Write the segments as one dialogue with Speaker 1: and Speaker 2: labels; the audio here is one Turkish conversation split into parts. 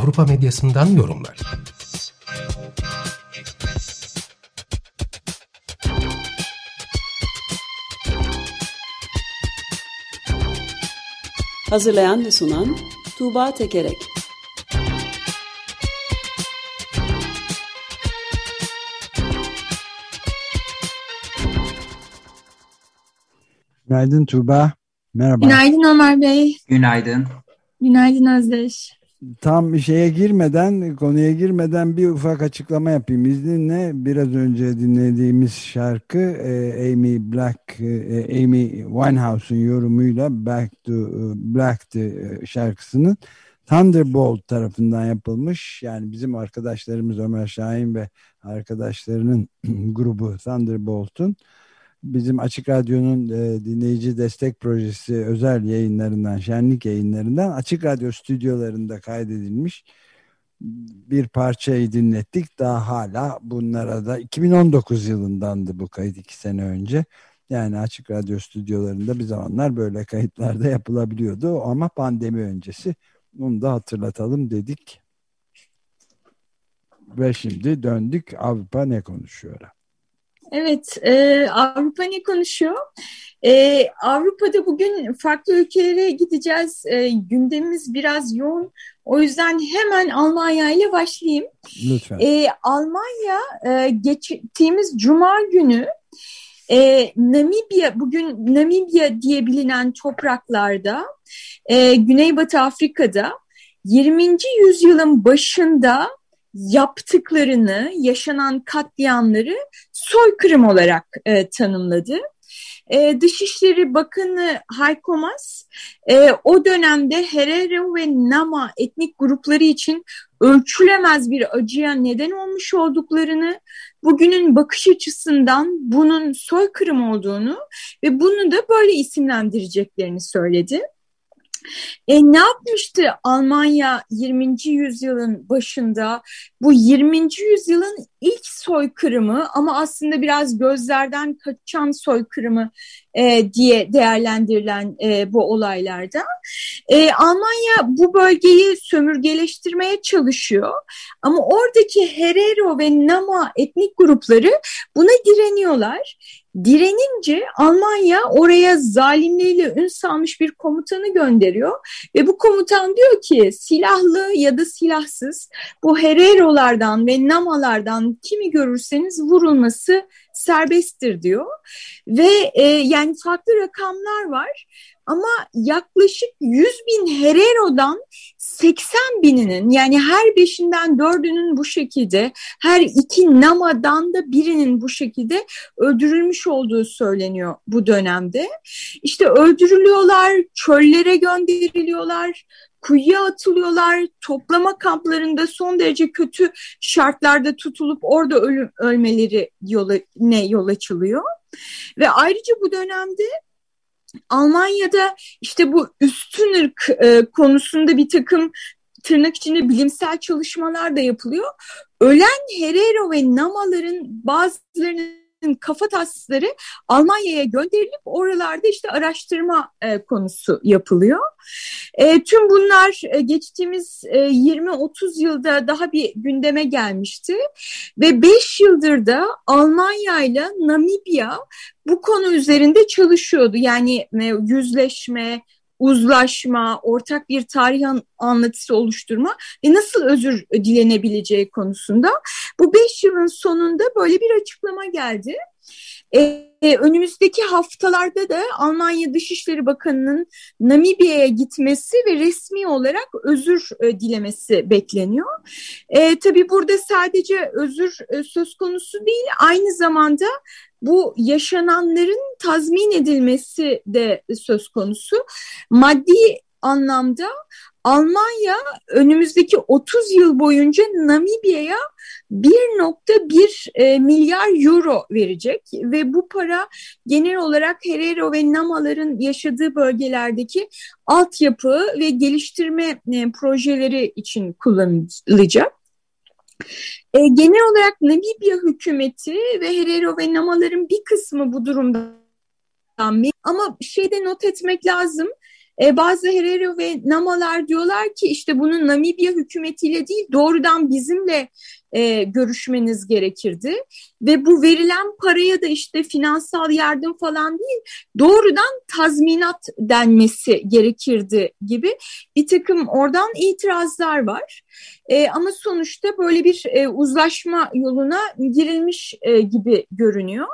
Speaker 1: Avrupa medyasından yorumlar.
Speaker 2: Hazırlayan ve sunan Tuğba Tekerek
Speaker 3: Günaydın Tuğba. Merhaba.
Speaker 4: Günaydın Ömer Bey.
Speaker 5: Günaydın.
Speaker 4: Günaydın Özdeş.
Speaker 3: Tam şeye girmeden, konuya girmeden bir ufak açıklama yapayım. İzninle biraz önce dinlediğimiz şarkı e, Amy Black, e, Amy Winehouse'un yorumuyla Back to Black şarkısının Thunderbolt tarafından yapılmış. Yani bizim arkadaşlarımız Ömer Şahin ve arkadaşlarının grubu Thunderbolt'un bizim Açık Radyo'nun e, dinleyici destek projesi özel yayınlarından, şenlik yayınlarından Açık Radyo stüdyolarında kaydedilmiş bir parçayı dinlettik. Daha hala bunlara da 2019 yılındandı bu kayıt iki sene önce. Yani Açık Radyo stüdyolarında bir zamanlar böyle kayıtlarda yapılabiliyordu ama pandemi öncesi onu da hatırlatalım dedik. Ve şimdi döndük Avrupa ne konuşuyor?
Speaker 4: Evet, e, Avrupa ne konuşuyor? E, Avrupa'da bugün farklı ülkelere gideceğiz. E, gündemimiz biraz yoğun. O yüzden hemen Almanya ile başlayayım.
Speaker 3: Lütfen.
Speaker 4: E, Almanya e, geçtiğimiz Cuma günü e, Namibya, bugün Namibya diye bilinen topraklarda, e, Güneybatı Afrika'da 20. yüzyılın başında yaptıklarını, yaşanan katliamları soykırım olarak e, tanımladı. E, Dışişleri Bakanı Heiko Maas e, o dönemde Herero ve Nama etnik grupları için ölçülemez bir acıya neden olmuş olduklarını, bugünün bakış açısından bunun soykırım olduğunu ve bunu da böyle isimlendireceklerini söyledi. E, ne yapmıştı Almanya 20. yüzyılın başında? Bu 20. yüzyılın ilk soykırımı ama aslında biraz gözlerden kaçan soykırımı e, diye değerlendirilen e, bu olaylarda. E, Almanya bu bölgeyi sömürgeleştirmeye çalışıyor ama oradaki Herero ve Nama etnik grupları buna direniyorlar. Direnince Almanya oraya zalimliğiyle ün salmış bir komutanı gönderiyor ve bu komutan diyor ki silahlı ya da silahsız bu Hererolardan ve Namalardan kimi görürseniz vurulması serbesttir diyor. Ve e, yani farklı rakamlar var ama yaklaşık 100 bin Herero'dan 80 bininin yani her beşinden dördünün bu şekilde her iki Nama'dan da birinin bu şekilde öldürülmüş olduğu söyleniyor bu dönemde. İşte öldürülüyorlar, çöllere gönderiliyorlar, kuyuya atılıyorlar, toplama kamplarında son derece kötü şartlarda tutulup orada ölüm, ölmeleri yola, ne yol açılıyor. Ve ayrıca bu dönemde Almanya'da işte bu üstün ırk e, konusunda bir takım tırnak içinde bilimsel çalışmalar da yapılıyor. Ölen Herero ve Namaların bazılarının kafa tasları Almanya'ya gönderilip oralarda işte araştırma e, konusu yapılıyor. E, tüm bunlar e, geçtiğimiz e, 20-30 yılda daha bir gündeme gelmişti ve 5 yıldır da Almanya ile Namibya bu konu üzerinde çalışıyordu. Yani e, yüzleşme, uzlaşma, ortak bir tarih anlatısı oluşturma ve nasıl özür dilenebileceği konusunda bu beş yılın sonunda böyle bir açıklama geldi. Ee, önümüzdeki haftalarda da Almanya Dışişleri Bakanı'nın Namibya'ya gitmesi ve resmi olarak özür e, dilemesi bekleniyor. E, tabii burada sadece özür e, söz konusu değil, aynı zamanda bu yaşananların tazmin edilmesi de söz konusu. Maddi anlamda Almanya önümüzdeki 30 yıl boyunca Namibya'ya 1.1 e, milyar euro verecek ve bu para genel olarak Herero ve Namaların yaşadığı bölgelerdeki altyapı ve geliştirme e, projeleri için kullanılacak. E, genel olarak Namibya hükümeti ve Herero ve Namaların bir kısmı bu durumda ama şeyde not etmek lazım. E, bazı Herero ve Namalar diyorlar ki işte bunun Namibya hükümetiyle değil doğrudan bizimle e, görüşmeniz gerekirdi. Ve bu verilen paraya da işte finansal yardım falan değil doğrudan tazminat denmesi gerekirdi gibi bir takım oradan itirazlar var. E, ama sonuçta böyle bir e, uzlaşma yoluna girilmiş e, gibi görünüyor.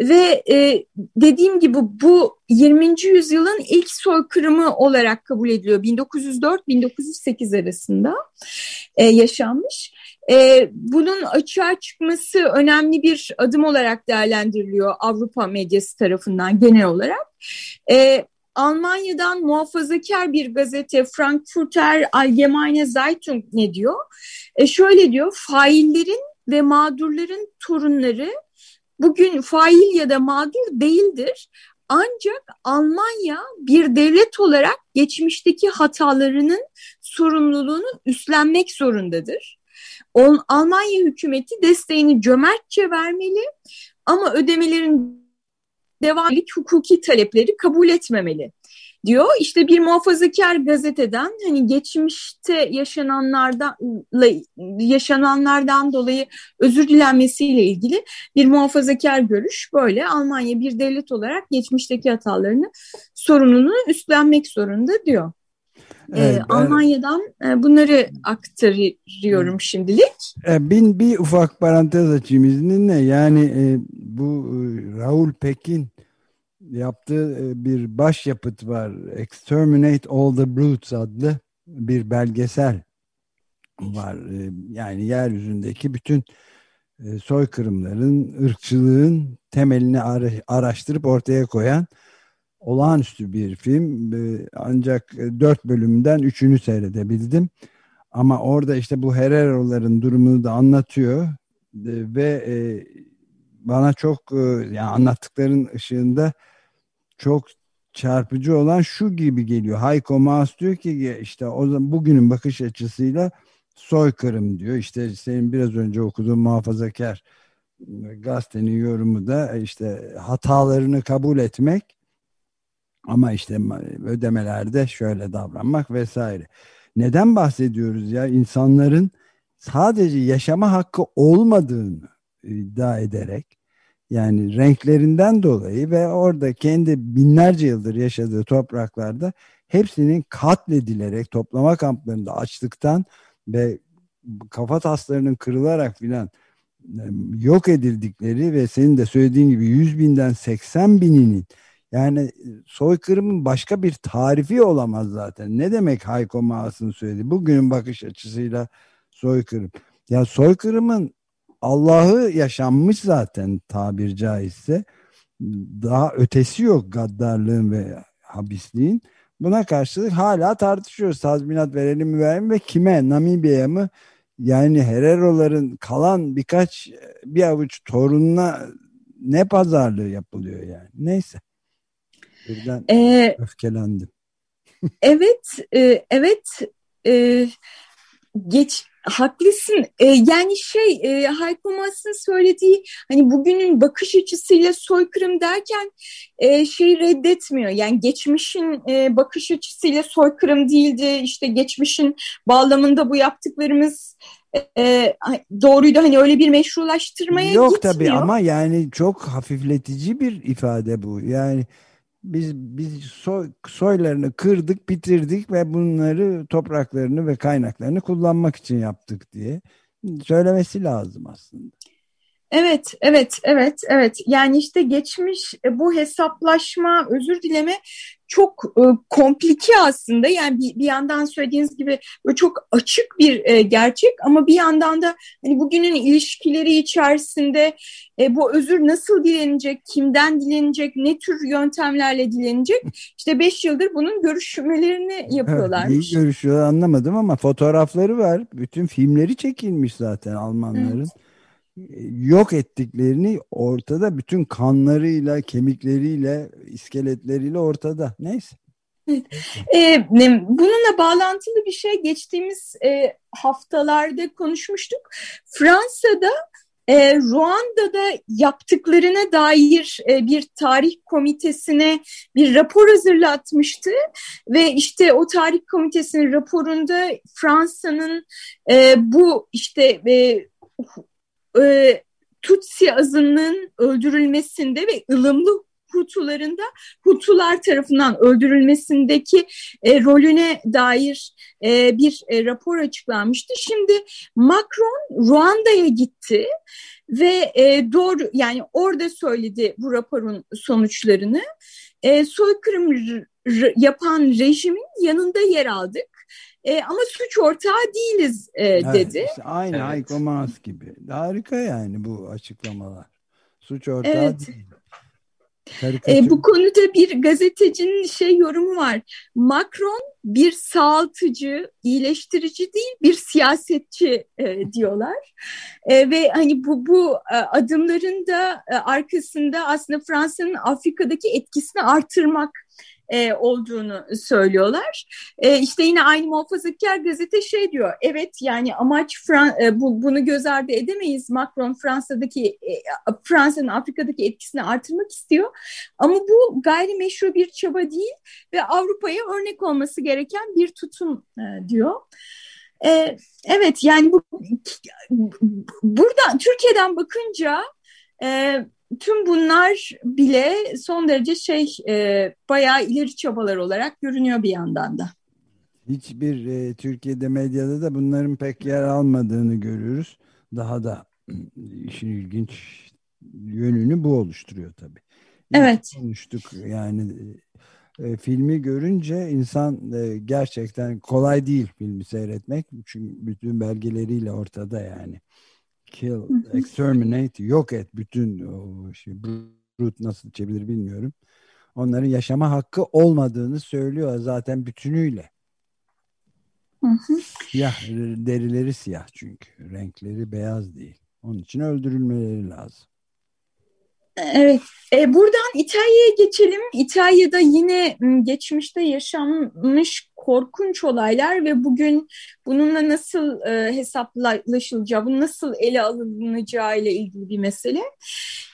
Speaker 4: Ve e, dediğim gibi bu 20. yüzyılın ilk soykırımı olarak kabul ediliyor. 1904-1908 arasında e, yaşanmış. E, bunun açığa çıkması önemli bir adım olarak değerlendiriliyor Avrupa medyası tarafından genel olarak. E, Almanya'dan muhafazakar bir gazete Frankfurter Allgemeine Zeitung ne diyor? E, şöyle diyor, faillerin ve mağdurların torunları bugün fail ya da mağdur değildir. Ancak Almanya bir devlet olarak geçmişteki hatalarının sorumluluğunu üstlenmek zorundadır. Almanya hükümeti desteğini cömertçe vermeli ama ödemelerin devamlık hukuki talepleri kabul etmemeli diyor. İşte bir muhafazakar gazeteden hani geçmişte yaşananlardan yaşananlardan dolayı özür dilenmesiyle ilgili bir muhafazakar görüş böyle. Almanya bir devlet olarak geçmişteki hatalarını sorumluluğunu üstlenmek zorunda diyor. Ee, evet, Almanya'dan e, bunları aktarıyorum şimdilik.
Speaker 3: E, bin bir ufak parantez açayım izninle. Yani e, bu Raul Pekin yaptığı bir başyapıt var. Exterminate All the Brutes adlı bir belgesel var. Yani yeryüzündeki bütün soykırımların, ırkçılığın temelini araştırıp ortaya koyan olağanüstü bir film. Ancak dört bölümden üçünü seyredebildim. Ama orada işte bu Herero'ların durumunu da anlatıyor ve bana çok yani anlattıkların ışığında çok çarpıcı olan şu gibi geliyor. Hayko Maas diyor ki işte o zaman bugünün bakış açısıyla soykırım diyor. İşte senin biraz önce okuduğun muhafazakar gazetenin yorumu da işte hatalarını kabul etmek ama işte ödemelerde şöyle davranmak vesaire. Neden bahsediyoruz ya? insanların sadece yaşama hakkı olmadığını iddia ederek yani renklerinden dolayı ve orada kendi binlerce yıldır yaşadığı topraklarda hepsinin katledilerek toplama kamplarında açlıktan ve kafa taslarının kırılarak filan yok edildikleri ve senin de söylediğin gibi 100 binden 80 bininin yani soykırımın başka bir tarifi olamaz zaten. Ne demek Hayko Maas'ın söyledi? Bugünün bakış açısıyla soykırım. Ya soykırımın Allah'ı yaşanmış zaten tabir caizse. Daha ötesi yok gaddarlığın ve habisliğin. Buna karşılık hala tartışıyoruz. Tazminat verelim mi verelim ve kime? Namibya'ya mı? Yani Herero'ların kalan birkaç bir avuç torununa ne pazarlığı yapılıyor yani. Neyse. Birden ee, öfkelendim.
Speaker 4: evet, e, evet. E, geç Haklısın. E, yani şey e, Hayko Maas'ın söylediği hani bugünün bakış açısıyla soykırım derken e, şey reddetmiyor. Yani geçmişin e, bakış açısıyla soykırım değildi. İşte geçmişin bağlamında bu yaptıklarımız e, doğruydu. Hani öyle bir meşrulaştırmaya
Speaker 3: Yok
Speaker 4: gitmiyor.
Speaker 3: tabii ama yani çok hafifletici bir ifade bu. Yani biz biz soy, soylarını kırdık, bitirdik ve bunları topraklarını ve kaynaklarını kullanmak için yaptık diye söylemesi lazım aslında.
Speaker 4: Evet, evet, evet, evet. Yani işte geçmiş e, bu hesaplaşma, özür dileme çok e, komplike aslında. Yani bir, bir yandan söylediğiniz gibi çok açık bir e, gerçek ama bir yandan da hani bugünün ilişkileri içerisinde e, bu özür nasıl dilenecek, kimden dilenecek, ne tür yöntemlerle dilenecek? İşte beş yıldır bunun görüşmelerini yapıyorlarmış.
Speaker 3: Neyi görüşüyor anlamadım ama fotoğrafları var. Bütün filmleri çekilmiş zaten Almanların. Evet yok ettiklerini ortada bütün kanlarıyla, kemikleriyle, iskeletleriyle ortada. Neyse.
Speaker 4: Evet. Ee, bununla bağlantılı bir şey geçtiğimiz e, haftalarda konuşmuştuk. Fransa'da e, Ruanda'da yaptıklarına dair e, bir tarih komitesine bir rapor hazırlatmıştı ve işte o tarih komitesinin raporunda Fransa'nın e, bu işte e, e, Tutsi azınlığın öldürülmesinde ve ılımlı Hutularında Hutular tarafından öldürülmesindeki e, rolüne dair e, bir e, rapor açıklanmıştı. Şimdi Macron Ruanda'ya gitti ve e, doğru yani orada söyledi bu raporun sonuçlarını. E, soykırım yapan rejimin yanında yer aldık. E, ama suç ortağı değiliz e, dedi.
Speaker 3: Evet, işte aynı evet. Hayko Maas gibi. Harika yani bu açıklamalar. Suç ortağı evet. değil.
Speaker 4: E, bu konuda bir gazetecinin şey yorumu var. Macron bir sağaltıcı, iyileştirici değil bir siyasetçi e, diyorlar. E, ve hani bu bu e, adımların da e, arkasında aslında Fransa'nın Afrika'daki etkisini artırmak e, olduğunu söylüyorlar. E, işte yine aynı muhafazakar gazete şey diyor. Evet yani amaç Fran e, bu, bunu göz ardı edemeyiz. Macron Fransa'daki e, Fransa'nın Afrika'daki etkisini artırmak istiyor. Ama bu gayrimeşru bir çaba değil ve Avrupa'ya örnek olması gereken bir tutum e, diyor. E, evet yani bu burada Türkiye'den bakınca e, tüm bunlar bile son derece şey e, bayağı ileri çabalar olarak görünüyor bir yandan da.
Speaker 3: Hiçbir e, Türkiye'de medyada da bunların pek yer almadığını görüyoruz. Daha da işin ilginç yönünü bu oluşturuyor tabii. İlk
Speaker 4: evet.
Speaker 3: Konuştuk yani e, filmi görünce insan e, gerçekten kolay değil filmi seyretmek. Çünkü bütün belgeleriyle ortada yani kill, exterminate, yok et bütün o şey, brute nasıl çevirir bilmiyorum. Onların yaşama hakkı olmadığını söylüyor zaten bütünüyle.
Speaker 4: Hı hı.
Speaker 3: Siyah, derileri siyah çünkü. Renkleri beyaz değil. Onun için öldürülmeleri lazım.
Speaker 4: Evet, e, buradan İtalya'ya geçelim. İtalya'da yine geçmişte yaşanmış korkunç olaylar ve bugün bununla nasıl e, hesaplaşılacağı, nasıl ele alınacağı ile ilgili bir mesele.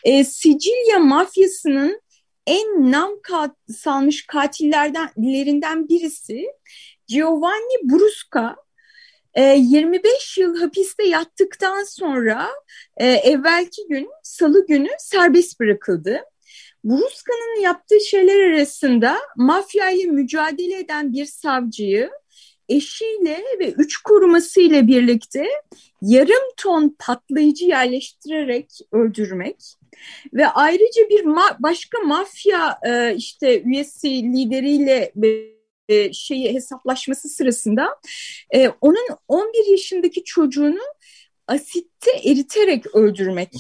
Speaker 4: E, Sicilya mafyasının en nam kat, salmış katillerinden birisi Giovanni Brusca 25 ee, yıl hapiste yattıktan sonra e, evvelki gün salı günü serbest bırakıldı. Brusca'nın yaptığı şeyler arasında mafya ile mücadele eden bir savcıyı eşiyle ve üç korumasıyla birlikte yarım ton patlayıcı yerleştirerek öldürmek ve ayrıca bir ma başka mafya e, işte üyesi lideriyle e, şeyi hesaplaşması sırasında e, onun 11 yaşındaki çocuğunu asitte eriterek öldürmek.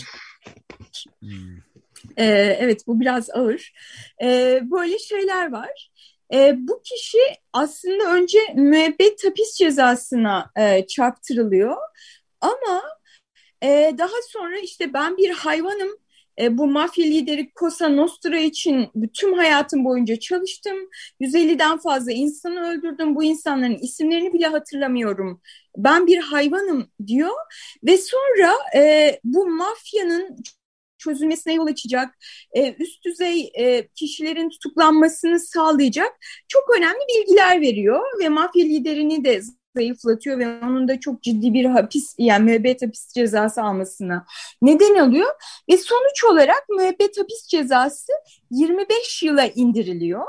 Speaker 4: Hmm. E, evet bu biraz ağır. E, böyle şeyler var. E, bu kişi aslında önce müebbet hapis cezasına e, çarptırılıyor. Ama e, daha sonra işte ben bir hayvanım e, bu mafya lideri Cosa Nostra için tüm hayatım boyunca çalıştım. 150'den fazla insanı öldürdüm. Bu insanların isimlerini bile hatırlamıyorum. Ben bir hayvanım diyor ve sonra e, bu mafyanın çözülmesine yol açacak, e, üst düzey e, kişilerin tutuklanmasını sağlayacak çok önemli bilgiler veriyor ve mafya liderini de zayıflatıyor ve onun da çok ciddi bir hapis yani müebbet hapis cezası almasına neden alıyor ve sonuç olarak müebbet hapis cezası 25 yıla indiriliyor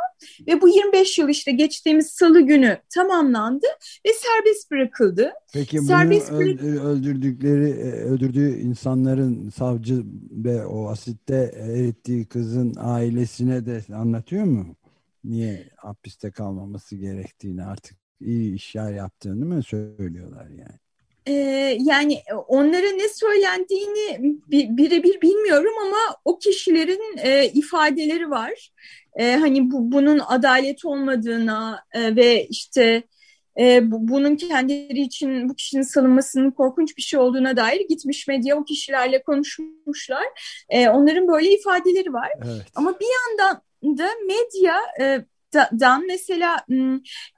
Speaker 4: ve bu 25 yıl işte geçtiğimiz salı günü tamamlandı ve serbest bırakıldı.
Speaker 3: Peki serbest bunu öldürdükleri e, öldürdüğü insanların savcı ve o asitte erittiği kızın ailesine de anlatıyor mu? Niye hapiste kalmaması gerektiğini artık iyi işler yaptığını mı söylüyorlar yani?
Speaker 4: Ee, yani onlara ne söylendiğini birebir bilmiyorum ama o kişilerin e, ifadeleri var. E, hani bu, bunun adalet olmadığına e, ve işte e, bu, bunun kendileri için bu kişinin salınmasının korkunç bir şey olduğuna dair gitmiş medya o kişilerle konuşmuşlar. E, onların böyle ifadeleri var. Evet. Ama bir yandan da medya e, dan mesela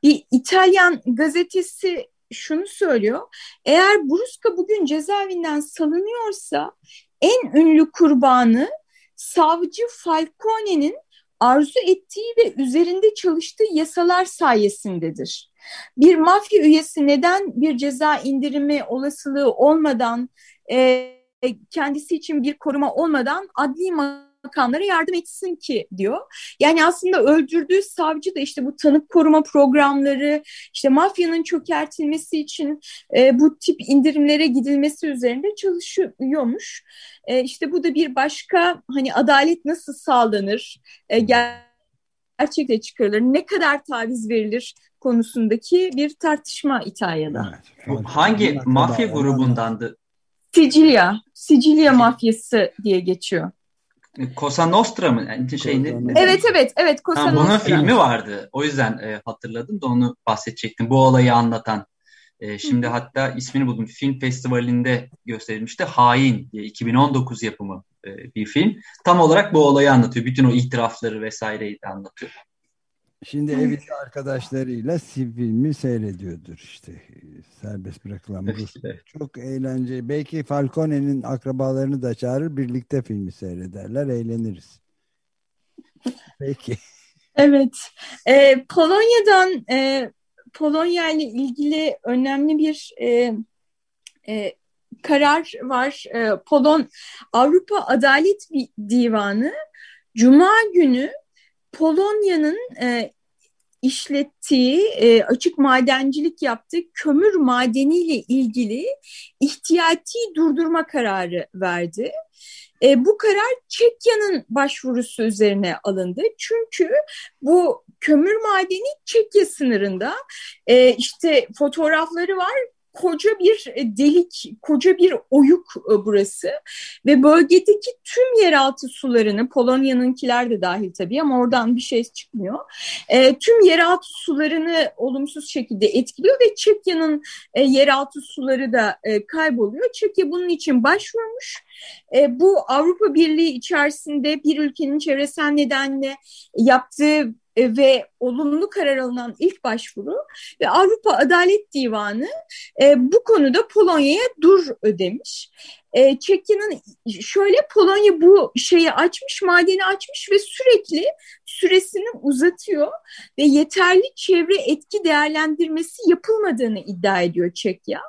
Speaker 4: bir İtalyan gazetesi şunu söylüyor. Eğer Brusca bugün cezaevinden salınıyorsa en ünlü kurbanı savcı Falcone'nin arzu ettiği ve üzerinde çalıştığı yasalar sayesindedir. Bir mafya üyesi neden bir ceza indirimi olasılığı olmadan kendisi için bir koruma olmadan adli makamlara yardım etsin ki diyor. Yani aslında öldürdüğü savcı da işte bu tanık koruma programları, işte mafyanın çökertilmesi için e, bu tip indirimlere gidilmesi üzerinde çalışıyormuş. E, işte bu da bir başka hani adalet nasıl sağlanır, e, gerçekte çıkarılır, ne kadar taviz verilir konusundaki bir tartışma İtalya'da.
Speaker 5: Evet, hangi mafya grubundandı?
Speaker 4: Sicilya, Sicilya mafyası diye geçiyor.
Speaker 5: Cosa Nostra mı? Yani şey
Speaker 4: ne, Evet evet evet
Speaker 5: Cosa ha, Nostra. Bunun filmi vardı. O yüzden e, hatırladım da onu bahsedecektim. Bu olayı anlatan. E, şimdi Hı. hatta ismini buldum. Film festivalinde gösterilmişti. Hain diye 2019 yapımı e, bir film. Tam olarak bu olayı anlatıyor. Bütün o itirafları vesaireyi de anlatıyor.
Speaker 3: Şimdi evinde arkadaşlarıyla filmi seyrediyordur işte serbest bırakılan Rus. Çok eğlenceli. Belki Falcone'nin akrabalarını da çağırır birlikte filmi seyrederler eğleniriz. Peki.
Speaker 4: Evet. Ee, Polonya'dan e, Polonya ile ilgili önemli bir e, e, karar var. E, Polon Avrupa Adalet Divanı Cuma günü Polonya'nın e, işlettiği, e, açık madencilik yaptığı kömür madeniyle ilgili ihtiyati durdurma kararı verdi. E, bu karar Çekya'nın başvurusu üzerine alındı. Çünkü bu kömür madeni Çekya sınırında e, işte fotoğrafları var koca bir e, delik, koca bir oyuk e, burası ve bölgedeki tüm yeraltı sularını, Polonya'nınkiler de dahil tabii ama oradan bir şey çıkmıyor. E, tüm yeraltı sularını olumsuz şekilde etkiliyor ve Çekya'nın e, yeraltı suları da e, kayboluyor. Çekya bunun için başvurmuş. E, bu Avrupa Birliği içerisinde bir ülkenin çevresel nedenle yaptığı ve olumlu karar alınan ilk başvuru ve Avrupa Adalet Divanı e, bu konuda Polonya'ya dur ödemiş. E, Çekya'nın şöyle Polonya bu şeyi açmış, madeni açmış ve sürekli süresini uzatıyor ve yeterli çevre etki değerlendirmesi yapılmadığını iddia ediyor Çekya.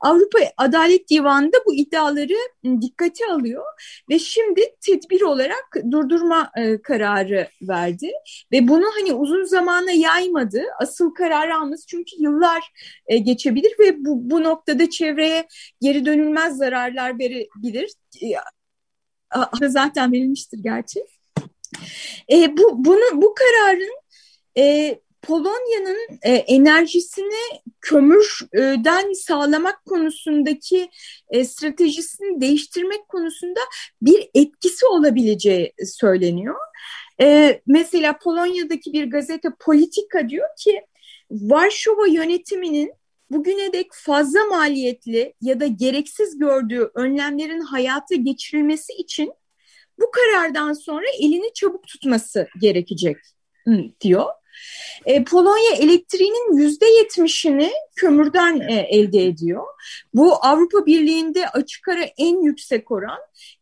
Speaker 4: Avrupa Adalet Divanı da bu iddiaları dikkate alıyor ve şimdi tedbir olarak durdurma e, kararı verdi ve bunu hani uzun zamana yaymadı. Asıl kararı alması çünkü yıllar e, geçebilir ve bu, bu noktada çevreye geri dönülmez zararlar verebilir. E, zaten verilmiştir gerçi. E, bu bunu bu kararın e, Polonya'nın e, enerjisini kömürden sağlamak konusundaki e, stratejisini değiştirmek konusunda bir etkisi olabileceği söyleniyor. E, mesela Polonya'daki bir gazete Politika diyor ki Varşova yönetiminin bugüne dek fazla maliyetli ya da gereksiz gördüğü önlemlerin hayata geçirilmesi için bu karardan sonra elini çabuk tutması gerekecek diyor. E, Polonya elektriğinin yüzde yetmişini kömürden e, elde ediyor. Bu Avrupa Birliği'nde açık ara en yüksek oran.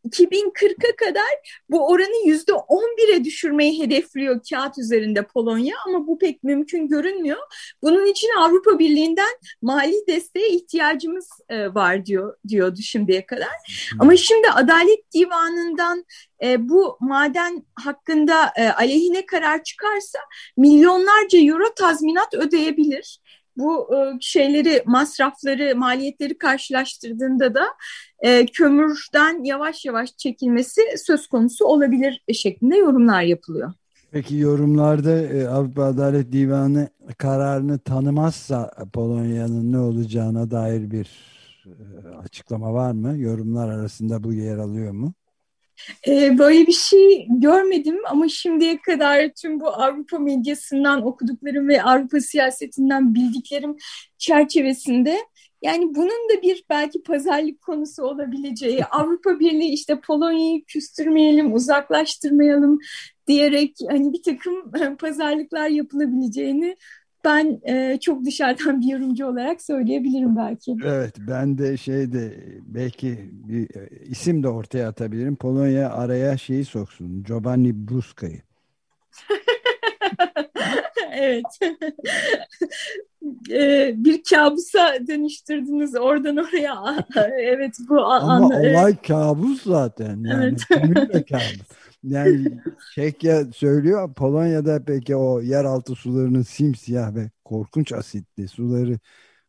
Speaker 4: 2040'a kadar bu oranı yüzde 11'e düşürmeyi hedefliyor kağıt üzerinde Polonya ama bu pek mümkün görünmüyor. Bunun için Avrupa Birliği'nden mali desteğe ihtiyacımız e, var diyor diyordu şimdiye kadar. Ama şimdi Adalet Divanı'ndan e, bu maden hakkında e, aleyhine karar çıkarsa milyonlarca euro tazminat ödeyebilir. Bu e, şeyleri, masrafları, maliyetleri karşılaştırdığında da e, kömürden yavaş yavaş çekilmesi söz konusu olabilir şeklinde yorumlar yapılıyor.
Speaker 3: Peki yorumlarda e, Avrupa Adalet Divanı kararını tanımazsa Polonya'nın ne olacağına dair bir açıklama var mı? Yorumlar arasında bu yer alıyor mu?
Speaker 4: Ee, böyle bir şey görmedim ama şimdiye kadar tüm bu Avrupa medyasından okuduklarım ve Avrupa siyasetinden bildiklerim çerçevesinde yani bunun da bir belki pazarlık konusu olabileceği Avrupa Birliği işte Polonya'yı küstürmeyelim, uzaklaştırmayalım diyerek hani bir takım pazarlıklar yapılabileceğini ben e, çok dışarıdan bir yorumcu olarak söyleyebilirim belki.
Speaker 3: Evet ben de şeyde belki bir e, isim de ortaya atabilirim. Polonya araya şeyi soksun. Giovanni Brusca'yı.
Speaker 4: evet. e, bir kabusa dönüştürdünüz oradan oraya. evet bu
Speaker 3: Ama
Speaker 4: an,
Speaker 3: olay kabus zaten. Yani evet. kabus. Yani Çekya söylüyor Polonya'da peki o yeraltı sularının simsiyah ve korkunç asitli suları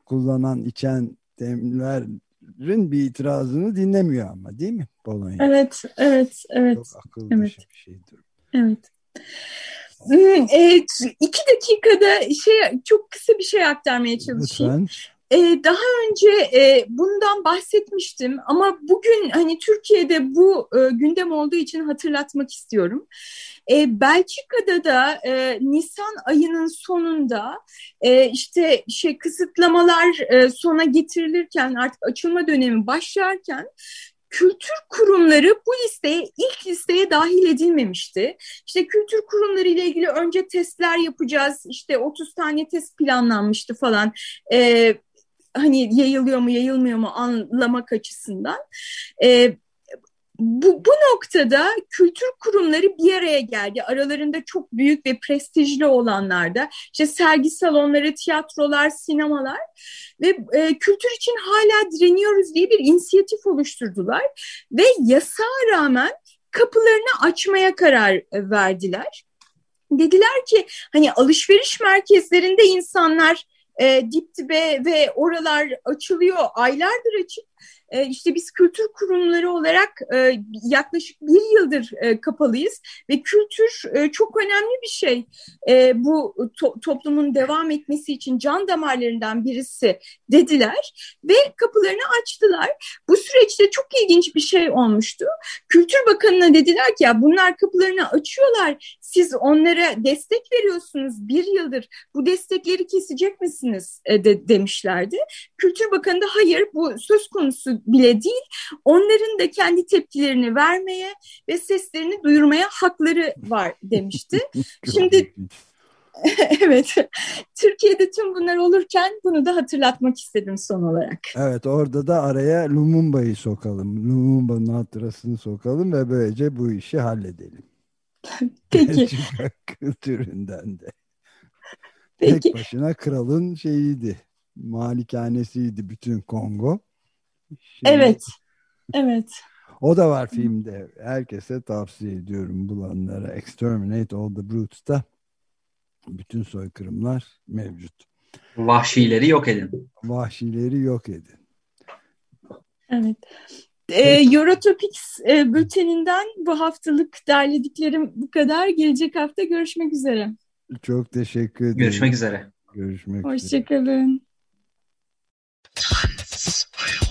Speaker 3: kullanan içen demlerin bir itirazını dinlemiyor ama değil mi Polonya?
Speaker 4: Evet, evet, evet.
Speaker 3: Çok akıllı
Speaker 4: evet.
Speaker 3: bir şeydir.
Speaker 4: Evet. Evet, iki dakikada şey çok kısa bir şey aktarmaya çalışayım. Lütfen. Ee, daha önce e, bundan bahsetmiştim ama bugün hani Türkiye'de bu e, gündem olduğu için hatırlatmak istiyorum. E, Belçika'da da e, Nisan ayının sonunda e, işte şey kısıtlamalar e, sona getirilirken artık açılma dönemi başlarken kültür kurumları bu listeye ilk listeye dahil edilmemişti. İşte kültür kurumları ile ilgili önce testler yapacağız. İşte 30 tane test planlanmıştı falan. Ee, hani yayılıyor mu yayılmıyor mu anlamak açısından. E, bu, bu noktada kültür kurumları bir araya geldi. Aralarında çok büyük ve prestijli olanlarda işte sergi salonları, tiyatrolar, sinemalar ve e, kültür için hala direniyoruz diye bir inisiyatif oluşturdular ve yasağa rağmen kapılarını açmaya karar verdiler. Dediler ki hani alışveriş merkezlerinde insanlar e, dip dibe ve oralar açılıyor. Aylardır açık e, işte biz kültür kurumları olarak e, yaklaşık bir yıldır e, kapalıyız ve kültür e, çok önemli bir şey. Bu to toplumun devam etmesi için can damarlarından birisi dediler ve kapılarını açtılar. Bu süreçte çok ilginç bir şey olmuştu. Kültür Bakanı'na dediler ki ya bunlar kapılarını açıyorlar. Siz onlara destek veriyorsunuz bir yıldır. Bu destekleri kesecek misiniz de, demişlerdi. Kültür Bakanı da hayır bu söz konusu bile değil, onların da kendi tepkilerini vermeye ve seslerini duyurmaya hakları var demişti. Şimdi evet. Türkiye'de tüm bunlar olurken bunu da hatırlatmak istedim son olarak.
Speaker 3: Evet orada da araya Lumumba'yı sokalım. Lumumba'nın hatırasını sokalım ve böylece bu işi halledelim.
Speaker 4: Peki.
Speaker 3: kültüründen de.
Speaker 4: Peki.
Speaker 3: Tek başına kralın şeyiydi. Malikanesiydi bütün Kongo.
Speaker 4: Şimdi, evet. Evet.
Speaker 3: O da var filmde. Herkese tavsiye ediyorum bulanlara. Exterminate All the Brutes'ta bütün soykırımlar mevcut.
Speaker 5: Vahşileri yok edin.
Speaker 3: Vahşileri yok edin.
Speaker 4: Evet. E, Eurotopics e, bülteninden bu haftalık derlediklerim bu kadar. Gelecek hafta görüşmek üzere.
Speaker 3: Çok teşekkür ederim.
Speaker 5: Görüşmek üzere.
Speaker 3: Görüşmek
Speaker 4: Hoşçakalın. üzere. Hoşçakalın.